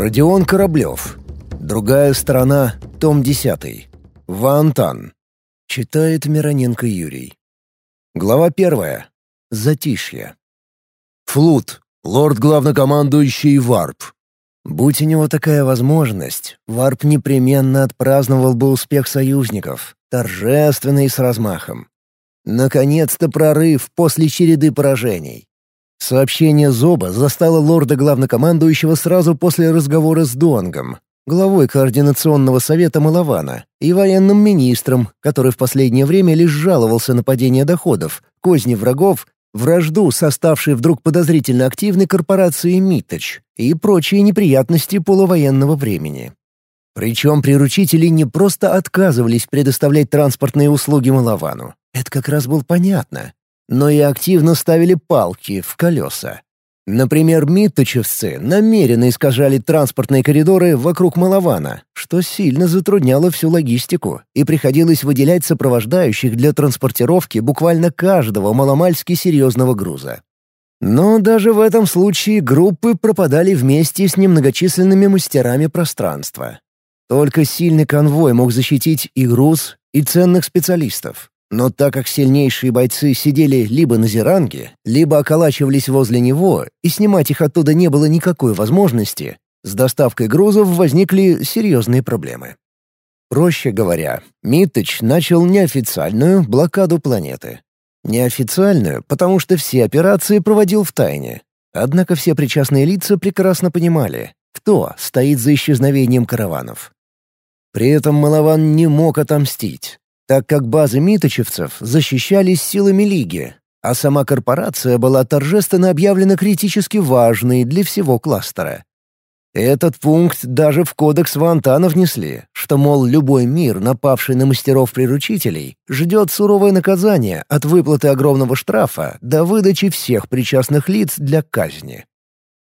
Родион Кораблев. Другая сторона, том 10. Вантан. Читает Мироненко Юрий. Глава первая. Затишье. Флут. Лорд-главнокомандующий Варп. Будь у него такая возможность, Варп непременно отпраздновал бы успех союзников, торжественно и с размахом. Наконец-то прорыв после череды поражений. Сообщение Зоба застало лорда-главнокомандующего сразу после разговора с Дуангом, главой Координационного совета Малавана, и военным министром, который в последнее время лишь жаловался на падение доходов, козни врагов, вражду составшей вдруг подозрительно активной корпорации «Миточ» и прочие неприятности полувоенного времени. Причем приручители не просто отказывались предоставлять транспортные услуги Малавану. Это как раз было понятно но и активно ставили палки в колеса. Например, митточевцы намеренно искажали транспортные коридоры вокруг Малавана, что сильно затрудняло всю логистику, и приходилось выделять сопровождающих для транспортировки буквально каждого маломальски серьезного груза. Но даже в этом случае группы пропадали вместе с немногочисленными мастерами пространства. Только сильный конвой мог защитить и груз, и ценных специалистов. Но так как сильнейшие бойцы сидели либо на зеранге, либо околачивались возле него, и снимать их оттуда не было никакой возможности, с доставкой грузов возникли серьезные проблемы. Проще говоря, Миттыч начал неофициальную блокаду планеты. Неофициальную, потому что все операции проводил в тайне. Однако все причастные лица прекрасно понимали, кто стоит за исчезновением караванов. При этом Малаван не мог отомстить, так как базы миточевцев защищались силами Лиги, а сама корпорация была торжественно объявлена критически важной для всего кластера. Этот пункт даже в кодекс Вантана внесли, что, мол, любой мир, напавший на мастеров-приручителей, ждет суровое наказание от выплаты огромного штрафа до выдачи всех причастных лиц для казни.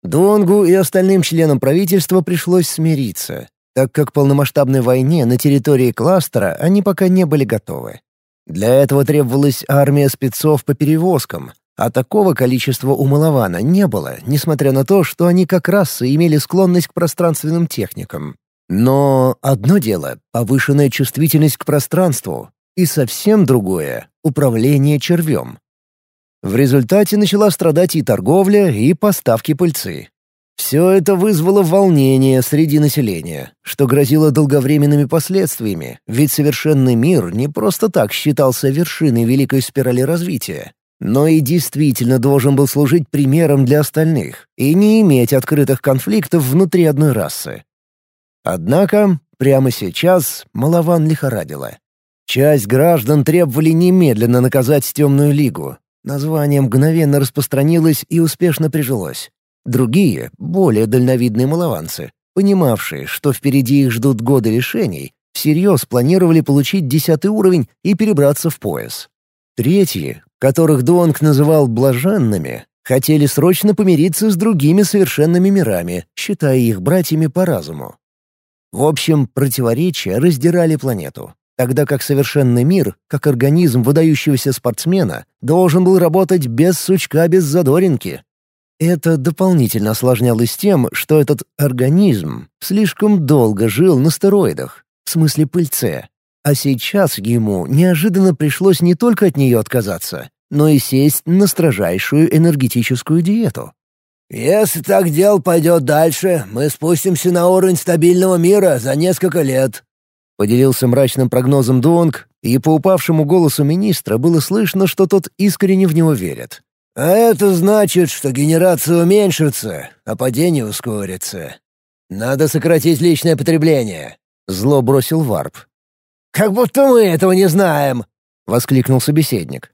Донгу и остальным членам правительства пришлось смириться, так как к полномасштабной войне на территории кластера они пока не были готовы. Для этого требовалась армия спецов по перевозкам, а такого количества у Малавана не было, несмотря на то, что они как раз имели склонность к пространственным техникам. Но одно дело — повышенная чувствительность к пространству, и совсем другое — управление червем. В результате начала страдать и торговля, и поставки пыльцы. Все это вызвало волнение среди населения, что грозило долговременными последствиями, ведь совершенный мир не просто так считался вершиной великой спирали развития, но и действительно должен был служить примером для остальных и не иметь открытых конфликтов внутри одной расы. Однако прямо сейчас Малаван лихорадила. Часть граждан требовали немедленно наказать Темную Лигу. Название мгновенно распространилось и успешно прижилось. Другие, более дальновидные малованцы, понимавшие, что впереди их ждут годы лишений, всерьез планировали получить десятый уровень и перебраться в пояс. Третьи, которых Дуанг называл «блаженными», хотели срочно помириться с другими совершенными мирами, считая их братьями по разуму. В общем, противоречия раздирали планету, тогда как совершенный мир, как организм выдающегося спортсмена, должен был работать без сучка, без задоринки, это дополнительно осложнялось тем, что этот организм слишком долго жил на стероидах, в смысле пыльце. А сейчас ему неожиданно пришлось не только от нее отказаться, но и сесть на строжайшую энергетическую диету. «Если так дело пойдет дальше, мы спустимся на уровень стабильного мира за несколько лет», — поделился мрачным прогнозом Донг, и по упавшему голосу министра было слышно, что тот искренне в него верит. А это значит, что генерация уменьшится, а падение ускорится. Надо сократить личное потребление. Зло бросил Варп. «Как будто мы этого не знаем!» — воскликнул собеседник.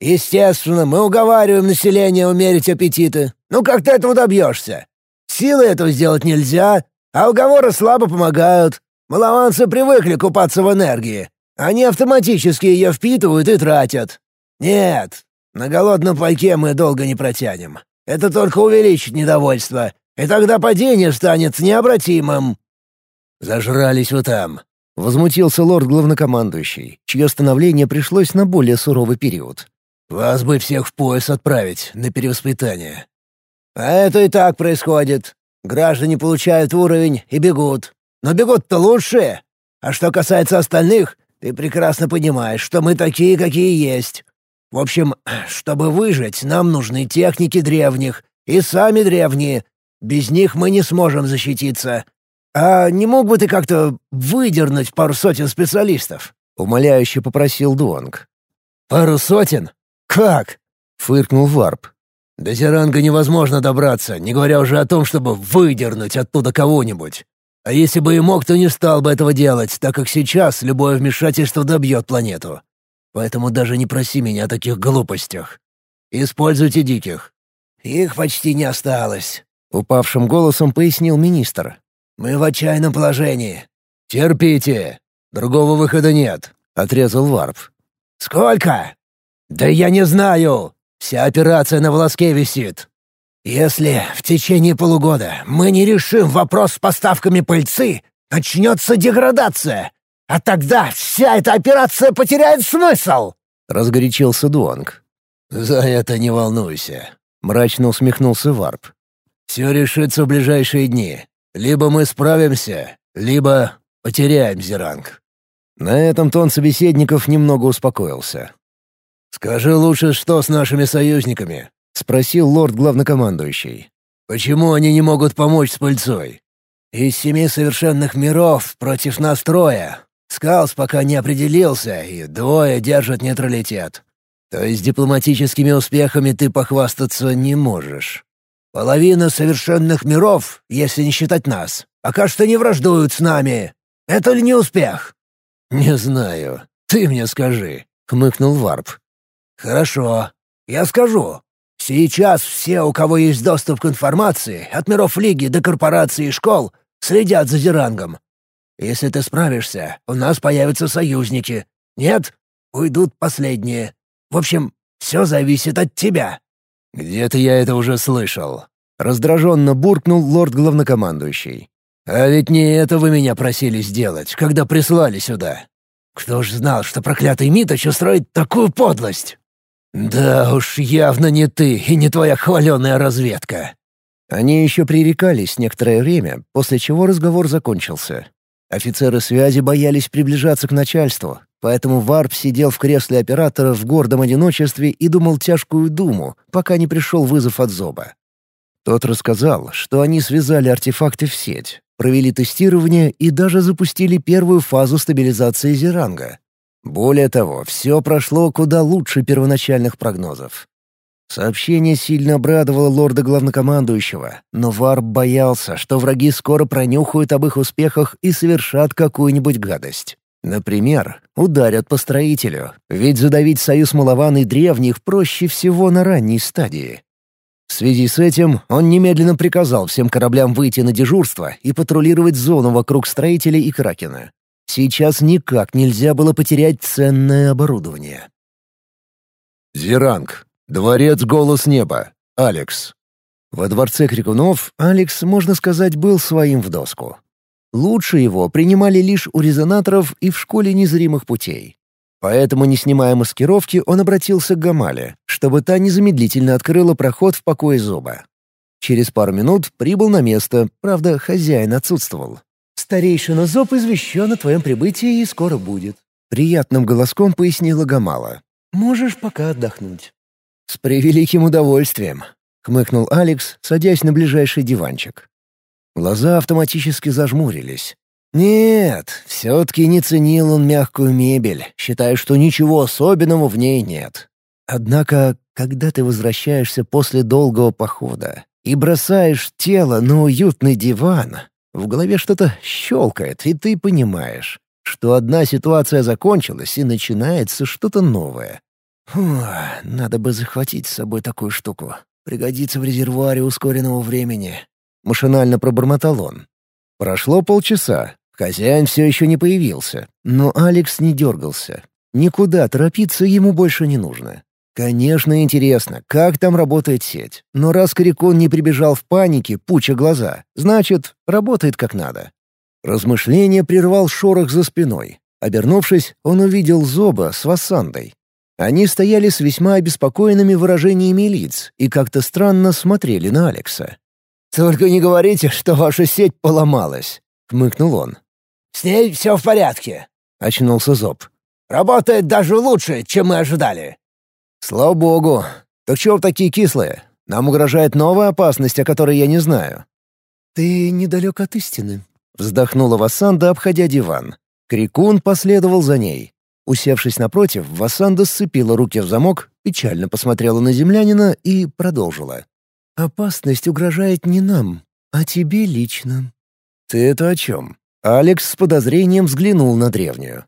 «Естественно, мы уговариваем население умерить аппетиты. Ну как ты этого добьешься? Силы этого сделать нельзя, а уговоры слабо помогают. Малованцы привыкли купаться в энергии. Они автоматически ее впитывают и тратят. Нет, на голодном пайке мы долго не протянем. Это только увеличит недовольство, и тогда падение станет необратимым». «Зажрались вы там», — возмутился лорд-главнокомандующий, чье становление пришлось на более суровый период. «Вас бы всех в пояс отправить на перевоспитание». «А это и так происходит. Граждане получают уровень и бегут. Но бегут-то лучше. А что касается остальных, ты прекрасно понимаешь, что мы такие, какие есть. В общем, чтобы выжить, нам нужны техники древних. И сами древние. Без них мы не сможем защититься. А не мог бы ты как-то выдернуть пару сотен специалистов?» — умоляюще попросил Дуанг. «Пару сотен? Как?» — фыркнул Варп. «До Зеранга невозможно добраться, не говоря уже о том, чтобы выдернуть оттуда кого-нибудь. А если бы и мог, то не стал бы этого делать, так как сейчас любое вмешательство добьет планету. Поэтому даже не проси меня о таких глупостях. Используйте диких». «Их почти не осталось», — упавшим голосом пояснил министр. «Мы в отчаянном положении». «Терпите. Другого выхода нет», — отрезал Варп. «Сколько?» «Да я не знаю. Вся операция на волоске висит. Если в течение полугода мы не решим вопрос с поставками пыльцы, начнется деградация. А тогда вся эта операция потеряет смысл!» — разгорячился Дуанг. «За это не волнуйся», — мрачно усмехнулся Варп. «Все решится в ближайшие дни. Либо мы справимся, либо потеряем Зеранг». На этом тон собеседников немного успокоился. «Скажи лучше, что с нашими союзниками?» — спросил лорд-главнокомандующий. «Почему они не могут помочь с пыльцой?» «Из семи совершенных миров против нас трое. Скалс пока не определился, и двое держат нейтралитет. То есть дипломатическими успехами ты похвастаться не можешь. Половина совершенных миров, если не считать нас, пока что не враждуют с нами. Это ли не успех?» «Не знаю. Ты мне скажи», — хмыкнул Варп. «Хорошо. Я скажу. Сейчас все, у кого есть доступ к информации, от миров Лиги до корпораций и школ, следят за Зерангом. Если ты справишься, у нас появятся союзники. Нет, уйдут последние. В общем, все зависит от тебя». «Где-то я это уже слышал», — раздраженно буркнул лорд-главнокомандующий. «А ведь не это вы меня просили сделать, когда прислали сюда. Кто ж знал, что проклятый Миточ устроит такую подлость?» «Да уж, явно не ты и не твоя хваленая разведка». Они еще пререкались некоторое время, после чего разговор закончился. Офицеры связи боялись приближаться к начальству, поэтому Варп сидел в кресле оператора в гордом одиночестве и думал тяжкую думу, пока не пришел вызов от Зоба. Тот рассказал, что они связали артефакты в сеть, провели тестирование и даже запустили первую фазу стабилизации Зеранга. Более того, все прошло куда лучше первоначальных прогнозов. Сообщение сильно обрадовало лорда-главнокомандующего, но Варп боялся, что враги скоро пронюхают об их успехах и совершат какую-нибудь гадость. Например, ударят по строителю, ведь задавить союз Малован и древних проще всего на ранней стадии. В связи с этим он немедленно приказал всем кораблям выйти на дежурство и патрулировать зону вокруг строителей и Кракена. Сейчас никак нельзя было потерять ценное оборудование. Зеранг. Дворец «Голос неба». Алекс. Во дворце Крикунов Алекс, можно сказать, был своим в доску. Лучше его принимали лишь у резонаторов и в школе незримых путей. Поэтому, не снимая маскировки, он обратился к Гамале, чтобы та незамедлительно открыла проход в покое зуба. Через пару минут прибыл на место, правда, хозяин отсутствовал. «Старейшина Зоб извещен о твоем прибытии и скоро будет», — приятным голоском пояснила Гамала. «Можешь пока отдохнуть». «С превеликим удовольствием», — хмыкнул Алекс, садясь на ближайший диванчик. Глаза автоматически зажмурились. Нет, все-таки не ценил он мягкую мебель, считая, что ничего особенного в ней нет. Однако, когда ты возвращаешься после долгого похода и бросаешь тело на уютный диван, в голове что-то щелкает, и ты понимаешь, что одна ситуация закончилась, и начинается что-то новое. Фу, надо бы захватить с собой такую штуку. Пригодится в резервуаре ускоренного времени. Машинально пробормотал он. Прошло полчаса. Хозяин все еще не появился, но Алекс не дергался. Никуда торопиться ему больше не нужно. Конечно, интересно, как там работает сеть. Но раз Корякон не прибежал в панике, пуча глаза, значит, работает как надо. Размышление прервал шорох за спиной. Обернувшись, он увидел Зоба с Вассандой. Они стояли с весьма обеспокоенными выражениями лиц и как-то странно смотрели на Алекса. «Только не говорите, что ваша сеть поломалась», — хмыкнул он. «С ней все в порядке», — очнулся Зоб. «Работает даже лучше, чем мы ожидали». «Слава богу. Так чего такие кислые? Нам угрожает новая опасность, о которой я не знаю». «Ты недалек от истины», — вздохнула Вассанда, обходя диван. Крикун последовал за ней. Усевшись напротив, Вассанда сцепила руки в замок, печально посмотрела на землянина и продолжила. «Опасность угрожает не нам, а тебе лично». «Ты это о чем?» Алекс с подозрением взглянул на древнюю.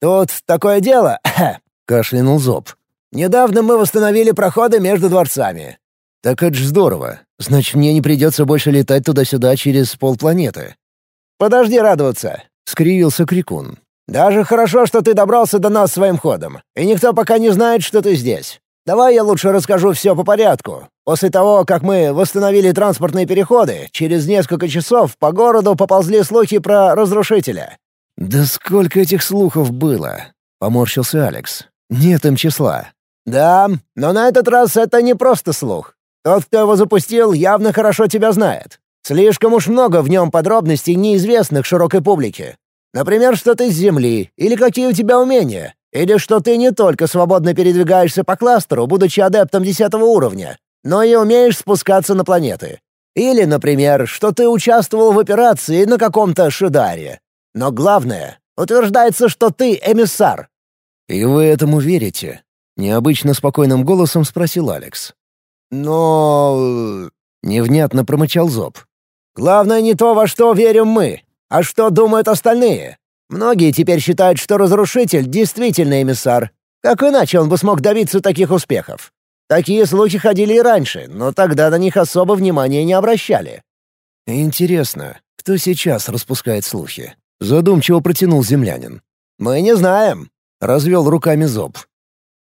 «Тут такое дело», — кашлянул Зоб. «Недавно мы восстановили проходы между дворцами». «Так это ж здорово. Значит, мне не придется больше летать туда-сюда через полпланеты». «Подожди радоваться», — скривился Крикун. «Даже хорошо, что ты добрался до нас своим ходом, и никто пока не знает, что ты здесь. Давай я лучше расскажу все по порядку. После того, как мы восстановили транспортные переходы, через несколько часов по городу поползли слухи про разрушителя». «Да сколько этих слухов было?» — поморщился Алекс. «Нет им числа». «Да, но на этот раз это не просто слух. Тот, кто его запустил, явно хорошо тебя знает. Слишком уж много в нем подробностей, неизвестных широкой публике. Например, что ты с Земли, или какие у тебя умения, или что ты не только свободно передвигаешься по кластеру, будучи адептом десятого уровня, но и умеешь спускаться на планеты. Или, например, что ты участвовал в операции на каком-то Шидаре. Но главное, утверждается, что ты эмиссар». «И вы этому верите?» — необычно спокойным голосом спросил Алекс. «Но...» — невнятно промычал Зоб. «Главное не то, во что верим мы, а что думают остальные. Многие теперь считают, что Разрушитель действительно эмиссар. Как иначе он бы смог добиться таких успехов? Такие слухи ходили и раньше, но тогда на них особо внимания не обращали. «Интересно, кто сейчас распускает слухи?» — задумчиво протянул землянин. «Мы не знаем», — развел руками Зоб.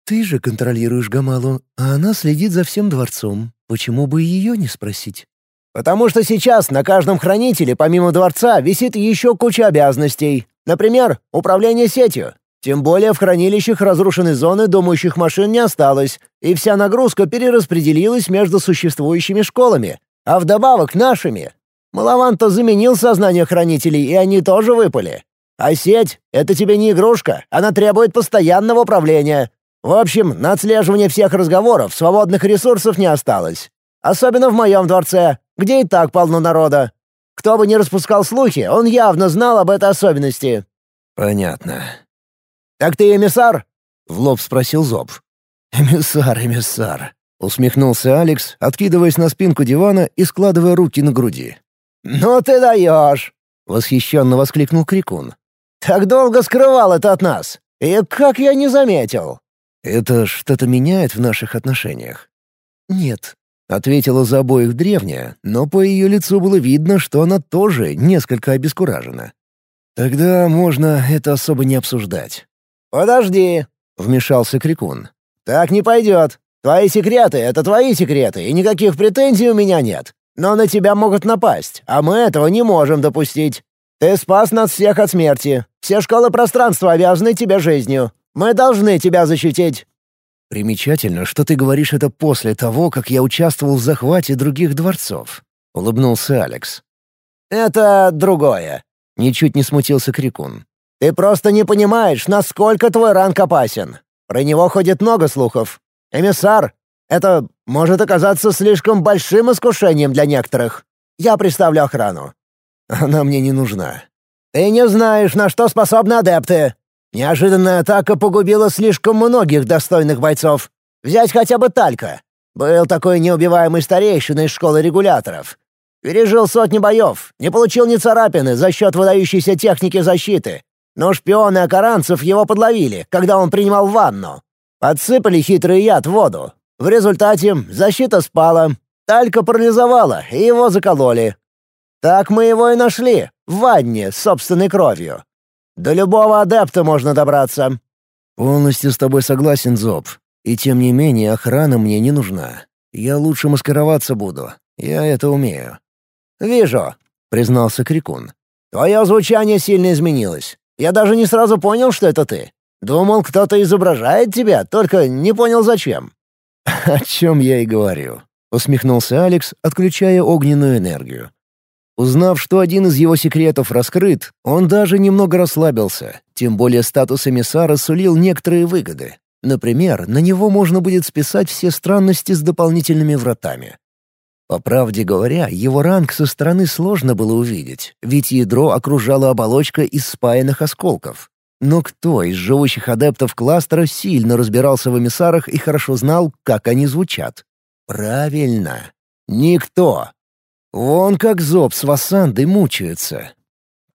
«Ты же контролируешь Гамалу, а она следит за всем дворцом. Почему бы ее не спросить?» «Потому что сейчас на каждом хранителе, помимо дворца, висит еще куча обязанностей. Например, управление сетью. Тем более в хранилищах разрушенной зоны думающих машин не осталось, и вся нагрузка перераспределилась между существующими школами, а вдобавок нашими. Малованто заменил сознание хранителей, и они тоже выпали. А сеть — это тебе не игрушка, она требует постоянного управления. В общем, на отслеживание всех разговоров свободных ресурсов не осталось. Особенно в моем дворце, где и так полно народа. Кто бы ни распускал слухи, он явно знал об этой особенности». «Понятно». «Так ты эмиссар?» — в лоб спросил Зоб. «Эмиссар, эмиссар», — усмехнулся Алекс, откидываясь на спинку дивана и складывая руки на груди. «Ну ты даешь!» — восхищенно воскликнул Крикун. «Так долго скрывал это от нас! И как я не заметил!» «Это что-то меняет в наших отношениях?» «Нет», — ответила за обоих древняя, но по ее лицу было видно, что она тоже несколько обескуражена. «Тогда можно это особо не обсуждать». «Подожди», — вмешался Крикун. «Так не пойдет. Твои секреты — это твои секреты, и никаких претензий у меня нет. Но на тебя могут напасть, а мы этого не можем допустить. Ты спас нас всех от смерти. Все школы пространства обязаны тебе жизнью. Мы должны тебя защитить. «Примечательно, что ты говоришь это после того, как я участвовал в захвате других дворцов», — улыбнулся Алекс. «Это другое», — ничуть не смутился Крикун. «Ты просто не понимаешь, насколько твой ранг опасен. Про него ходит много слухов. Эмиссар — это может оказаться слишком большим искушением для некоторых. Я представлю охрану». «Она мне не нужна». «Ты не знаешь, на что способны адепты. Неожиданная атака погубила слишком многих достойных бойцов. Взять хотя бы Талька. Был такой неубиваемый старейшина из школы регуляторов. Пережил сотни боев, не получил ни царапины за счет выдающейся техники защиты. Но шпионы окаранцев его подловили, когда он принимал ванну. Подсыпали хитрый яд в воду. В результате защита спала, Талька парализовала, и его закололи. Так мы его и нашли, в ванне с собственной кровью. До любого адепта можно добраться». «Полностью с тобой согласен, Зоб. И тем не менее охрана мне не нужна. Я лучше маскироваться буду. Я это умею». «Вижу», — признался Крикун. «Твое звучание сильно изменилось. Я даже не сразу понял, что это ты. Думал, кто-то изображает тебя, только не понял зачем». «О чем я и говорю», — усмехнулся Алекс, отключая огненную энергию. Узнав, что один из его секретов раскрыт, он даже немного расслабился, тем более статус эмиссара сулил некоторые выгоды. Например, на него можно будет списать все странности с дополнительными вратами. По правде говоря, его ранг со стороны сложно было увидеть, ведь ядро окружала оболочка из спаянных осколков. Но кто из живущих адептов кластера сильно разбирался в эмиссарах и хорошо знал, как они звучат? Правильно. Никто. Вон как Зоб с Вассандой мучаются.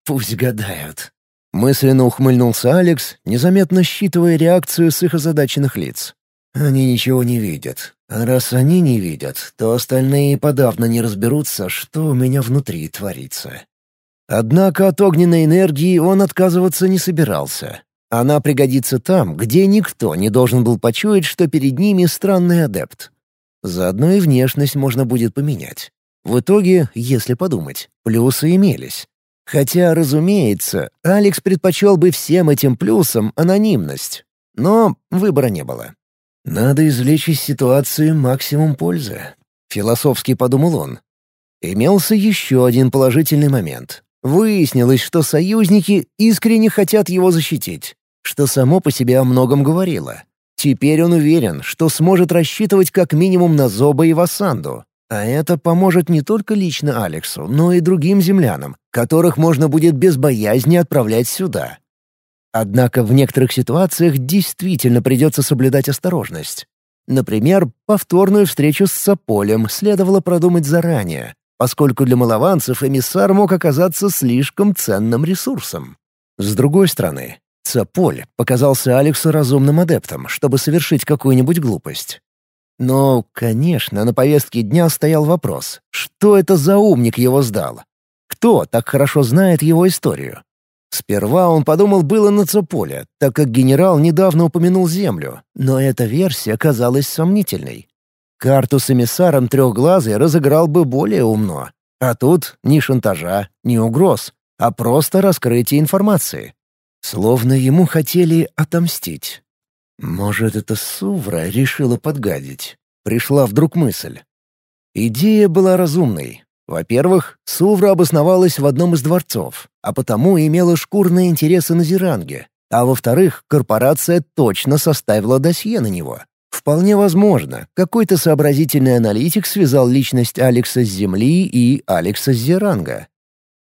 Пусть гадают. Мысленно ухмыльнулся Алекс, незаметно считывая реакцию с их озадаченных лиц. Они ничего не видят. А раз они не видят, то остальные подавно не разберутся, что у меня внутри творится. Однако от огненной энергии он отказываться не собирался. Она пригодится там, где никто не должен был почуять, что перед ними странный адепт. Заодно и внешность можно будет поменять. В итоге, если подумать, плюсы имелись. Хотя, разумеется, Алекс предпочел бы всем этим плюсам анонимность. Но выбора не было. «Надо извлечь из ситуации максимум пользы», — философски подумал он. Имелся еще один положительный момент. Выяснилось, что союзники искренне хотят его защитить, что само по себе о многом говорило. Теперь он уверен, что сможет рассчитывать как минимум на Зоба и Вассанду. А это поможет не только лично Алексу, но и другим землянам, которых можно будет без боязни отправлять сюда. Однако в некоторых ситуациях действительно придется соблюдать осторожность. Например, повторную встречу с Саполем следовало продумать заранее, поскольку для малованцев эмиссар мог оказаться слишком ценным ресурсом. С другой стороны, Цаполь показался Алексу разумным адептом, чтобы совершить какую-нибудь глупость. Но, конечно, на повестке дня стоял вопрос, что это за умник его сдал? Кто так хорошо знает его историю? Сперва он подумал было на Цаполе, так как генерал недавно упомянул Землю, но эта версия оказалась сомнительной. Карту с эмиссаром трехглазый разыграл бы более умно. А тут ни шантажа, ни угроз, а просто раскрытие информации. Словно ему хотели отомстить. Может, это Сувра решила подгадить? Пришла вдруг мысль. Идея была разумной. Во-первых, Сувра обосновалась в одном из дворцов, а потому имела шкурные интересы на Зиранге. А во-вторых, корпорация точно составила досье на него. Вполне возможно, какой-то сообразительный аналитик связал личность Алекса с Земли и Алекса с Зеранга.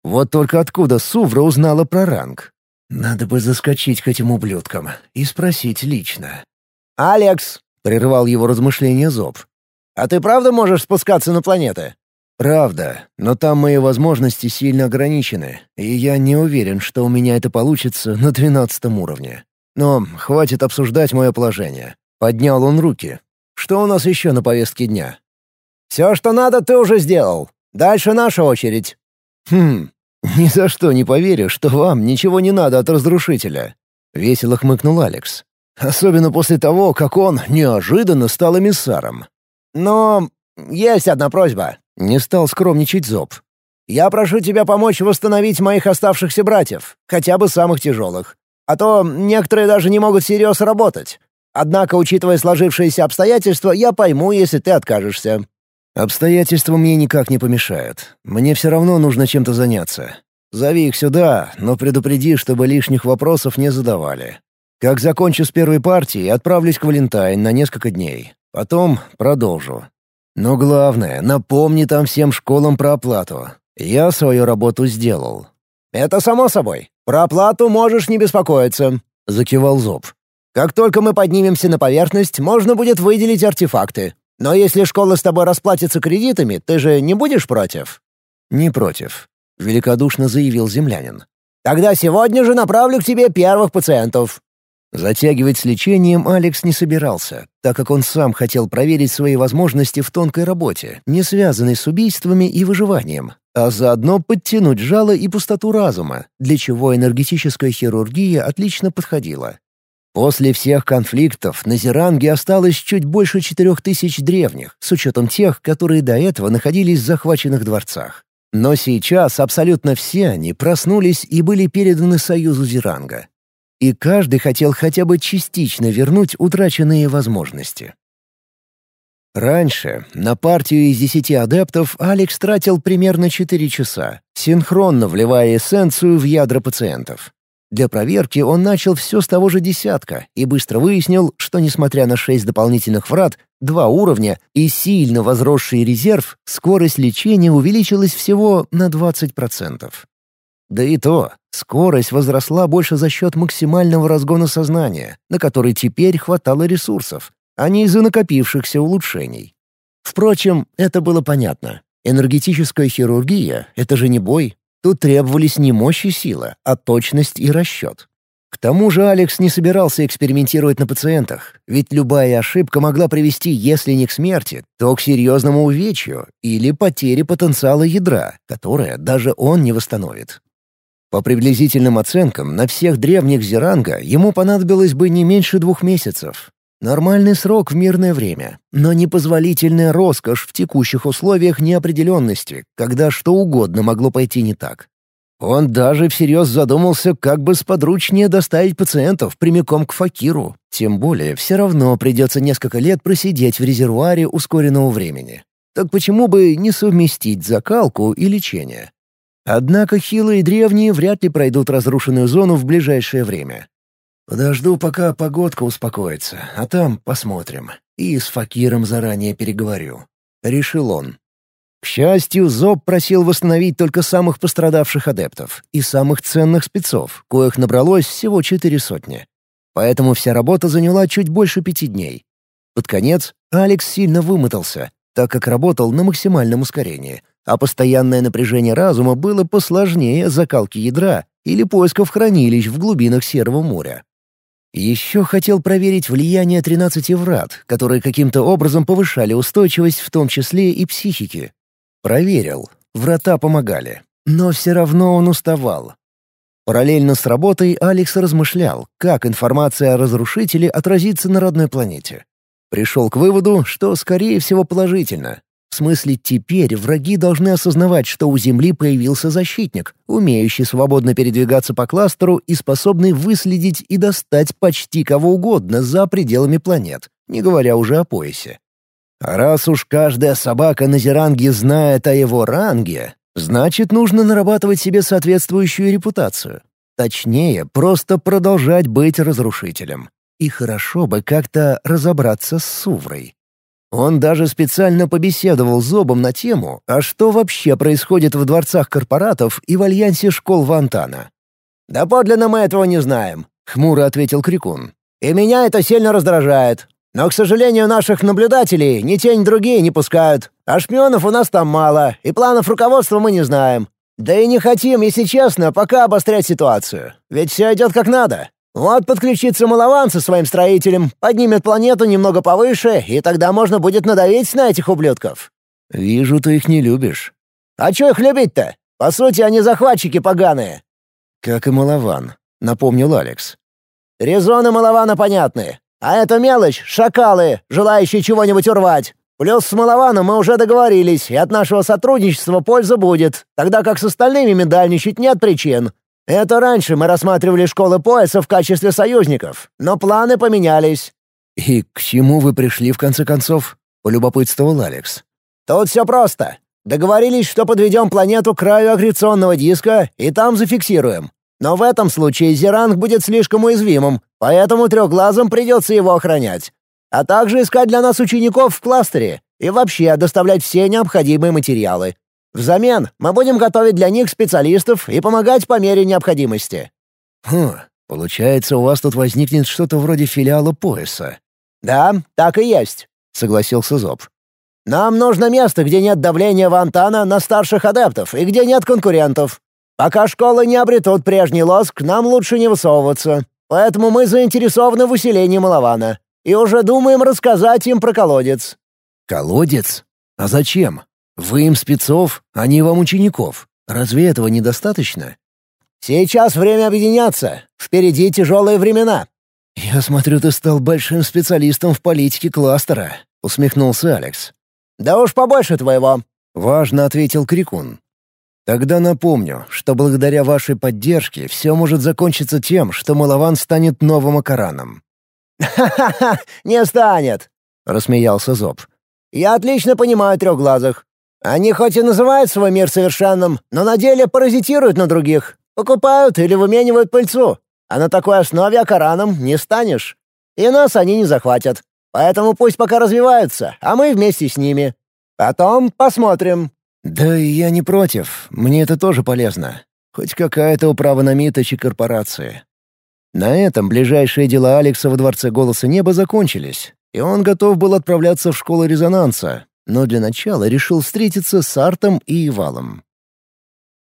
Вот только откуда Сувра узнала про ранг? Надо бы заскочить к этим ублюдкам и спросить лично. «Алекс!» — прервал его размышления Зоб. «А ты правда можешь спускаться на планеты?» «Правда, но там мои возможности сильно ограничены, и я не уверен, что у меня это получится на двенадцатом уровне. Но хватит обсуждать мое положение. Поднял он руки. «Что у нас еще на повестке дня?» «Все, что надо, ты уже сделал. Дальше наша очередь». «Хм, ни за что не поверю, что вам ничего не надо от разрушителя», — весело хмыкнул Алекс. «Особенно после того, как он неожиданно стал эмиссаром». «Но есть одна просьба», — не стал скромничать Зоб. «Я прошу тебя помочь восстановить моих оставшихся братьев, хотя бы самых тяжелых. А то некоторые даже не могут всерьез работать. Однако, учитывая сложившиеся обстоятельства, я пойму, если ты откажешься». «Обстоятельства мне никак не помешают. Мне все равно нужно чем-то заняться. Зови их сюда, но предупреди, чтобы лишних вопросов не задавали. Как закончу с первой партией, отправлюсь к Валентайн на несколько дней. Потом продолжу. Но главное, напомни там всем школам про оплату. Я свою работу сделал». «Это само собой. Про оплату можешь не беспокоиться», — закивал Зоб. Как только мы поднимемся на поверхность, можно будет выделить артефакты. Но если школа с тобой расплатится кредитами, ты же не будешь против?» «Не против», — великодушно заявил землянин. «Тогда сегодня же направлю к тебе первых пациентов». Затягивать с лечением Алекс не собирался, так как он сам хотел проверить свои возможности в тонкой работе, не связанной с убийствами и выживанием, а заодно подтянуть жало и пустоту разума, для чего энергетическая хирургия отлично подходила. После всех конфликтов на Зеранге осталось чуть больше четырех тысяч древних, с учетом тех, которые до этого находились в захваченных дворцах. Но сейчас абсолютно все они проснулись и были переданы Союзу Зеранга. И каждый хотел хотя бы частично вернуть утраченные возможности. Раньше на партию из десяти адептов Алекс тратил примерно четыре часа, синхронно вливая эссенцию в ядра пациентов. Для проверки он начал все с того же десятка и быстро выяснил, что, несмотря на шесть дополнительных врат, два уровня и сильно возросший резерв, скорость лечения увеличилась всего на 20%. Да и то, скорость возросла больше за счет максимального разгона сознания, на который теперь хватало ресурсов, а не из-за накопившихся улучшений. Впрочем, это было понятно. Энергетическая хирургия — это же не бой, Тут требовались не мощь и сила, а точность и расчет. К тому же Алекс не собирался экспериментировать на пациентах, ведь любая ошибка могла привести, если не к смерти, то к серьезному увечью или потере потенциала ядра, которое даже он не восстановит. По приблизительным оценкам, на всех древних Зеранга ему понадобилось бы не меньше двух месяцев. Нормальный срок в мирное время, но непозволительная роскошь в текущих условиях неопределенности, когда что угодно могло пойти не так. Он даже всерьез задумался, как бы сподручнее доставить пациентов прямиком к факиру. Тем более, все равно придется несколько лет просидеть в резервуаре ускоренного времени. Так почему бы не совместить закалку и лечение? Однако хилые древние вряд ли пройдут разрушенную зону в ближайшее время. Подожду, пока погодка успокоится, а там посмотрим. И с Факиром заранее переговорю. Решил он. К счастью, Зоб просил восстановить только самых пострадавших адептов и самых ценных спецов, коих набралось всего четыре сотни. Поэтому вся работа заняла чуть больше пяти дней. Под конец Алекс сильно вымотался, так как работал на максимальном ускорении, а постоянное напряжение разума было посложнее закалки ядра или поисков хранилищ в глубинах Серого моря. Еще хотел проверить влияние 13 врат, которые каким-то образом повышали устойчивость в том числе и психики. Проверил. Врата помогали. Но все равно он уставал. Параллельно с работой Алекс размышлял, как информация о разрушителе отразится на родной планете. Пришел к выводу, что, скорее всего, положительно. В смысле, теперь враги должны осознавать, что у Земли появился защитник, умеющий свободно передвигаться по кластеру и способный выследить и достать почти кого угодно за пределами планет, не говоря уже о поясе. А раз уж каждая собака на Зеранге знает о его ранге, значит, нужно нарабатывать себе соответствующую репутацию. Точнее, просто продолжать быть разрушителем. И хорошо бы как-то разобраться с Суврой. Он даже специально побеседовал с Зобом на тему, а что вообще происходит в дворцах корпоратов и в альянсе школ Вантана. «Да подлинно мы этого не знаем», — хмуро ответил Крикун. «И меня это сильно раздражает. Но, к сожалению, наших наблюдателей ни те, ни другие не пускают. А шпионов у нас там мало, и планов руководства мы не знаем. Да и не хотим, если честно, пока обострять ситуацию. Ведь все идет как надо. Вот подключится малован со своим строителем, поднимет планету немного повыше, и тогда можно будет надавить на этих ублюдков». «Вижу, ты их не любишь». «А чё их любить-то? По сути, они захватчики поганые». «Как и малован», — напомнил Алекс. «Резоны малована понятны. А это мелочь — шакалы, желающие чего-нибудь урвать. Плюс с малованом мы уже договорились, и от нашего сотрудничества польза будет, тогда как с остальными медальничать нет причин. Это раньше мы рассматривали школы пояса в качестве союзников, но планы поменялись». «И к чему вы пришли в конце концов?» — полюбопытствовал Алекс. «Тут все просто. Договорились, что подведем планету к краю агрегационного диска и там зафиксируем. Но в этом случае Зеранг будет слишком уязвимым, поэтому трехглазым придется его охранять. А также искать для нас учеников в кластере и вообще доставлять все необходимые материалы. Взамен мы будем готовить для них специалистов и помогать по мере необходимости». «Хм, получается, у вас тут возникнет что-то вроде филиала пояса». «Да, так и есть», — согласился Зоб. «Нам нужно место, где нет давления Вантана на старших адептов и где нет конкурентов. Пока школы не обретут прежний лоск, нам лучше не высовываться. Поэтому мы заинтересованы в усилении Малавана и уже думаем рассказать им про колодец». «Колодец? А зачем?» Вы им спецов, они вам учеников. Разве этого недостаточно? Сейчас время объединяться. Впереди тяжелые времена. Я смотрю, ты стал большим специалистом в политике кластера, усмехнулся Алекс. Да уж побольше твоего, важно ответил Крикун. Тогда напомню, что благодаря вашей поддержке все может закончиться тем, что Малаван станет новым Акараном. «Ха-ха-ха! Не станет!» — рассмеялся Зоб. Я отлично понимаю трехглазых. Они хоть и называют свой мир совершенным, но на деле паразитируют на других. Покупают или выменивают пыльцу. А на такой основе Акараном не станешь. И нас они не захватят. Поэтому пусть пока развиваются, а мы вместе с ними. Потом посмотрим». «Да и я не против. Мне это тоже полезно. Хоть какая-то управа на Миточи корпорации». На этом ближайшие дела Алекса во Дворце Голоса Неба закончились, и он готов был отправляться в школу резонанса, но для начала решил встретиться с Артом и Ивалом.